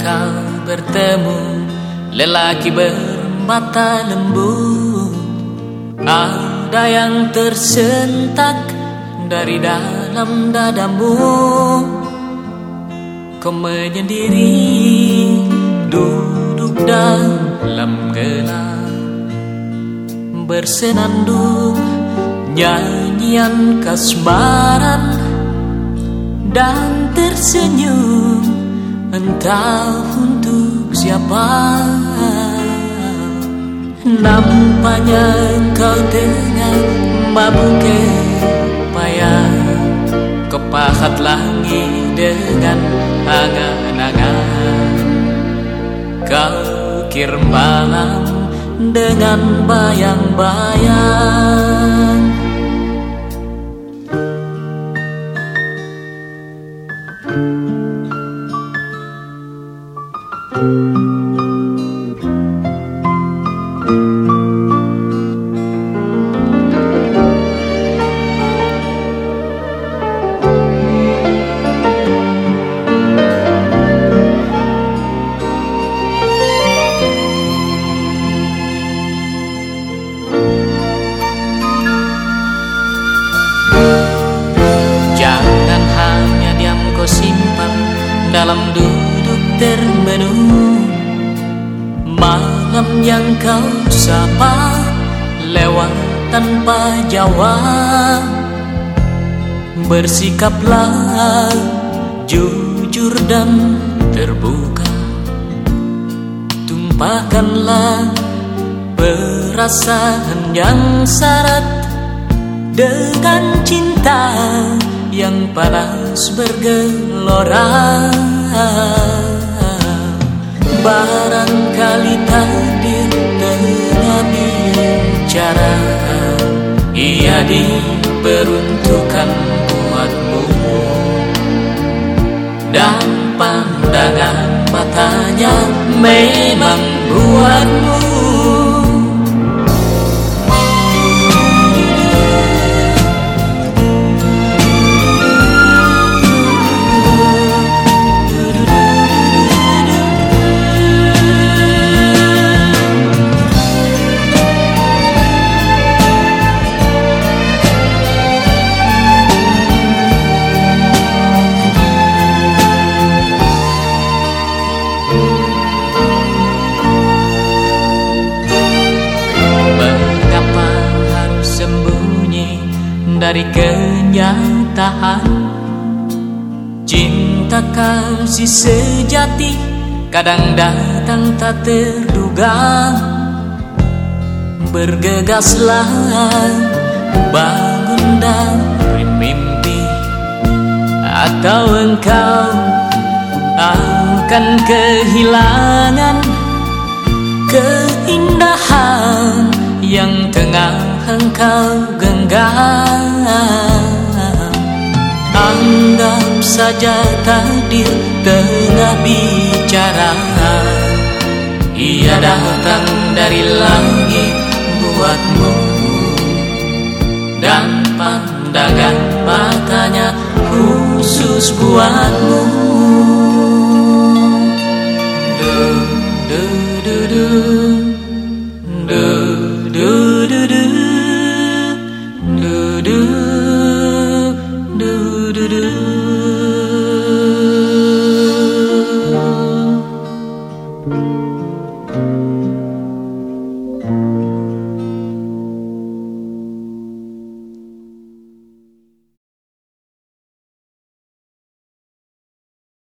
Engkau bertemu Lelaki bermata lembu Ada yang tersentak Dari dalam dadamu. Kau menyendiri Duduk dalam gelap. Bersenandung Nyanyian kasmaran Dan tersenyum Entah untuk siapa. Nampaknya kau tengah mabuk payah. Kepahat langit dengan angan-angan. Kau kir malam dengan bayang-bayang dalam duduk termenung. Malam yang kau sapa lewat tanpa jawab. Bersikaplah jujur dan terbuka. Tumpahkanlah perasaan yang syarat dengan cinta yang panas bergelora Barangkali takdir tengah bicara Ia diperuntukkan buatmu Dan pandangan matanya memang buatmu dari kenyataan. Cinta kasih sejati kadang datang tak terduga. Bergegaslah bangun dari mimpi Atau engkau akan kehilangan keindahan yang tengah engkau genggam saja takdir tengah bicara. Ia datang dari langit buatmu. Dan pandangan matanya khusus buatmu. Do do do do do do do do do do do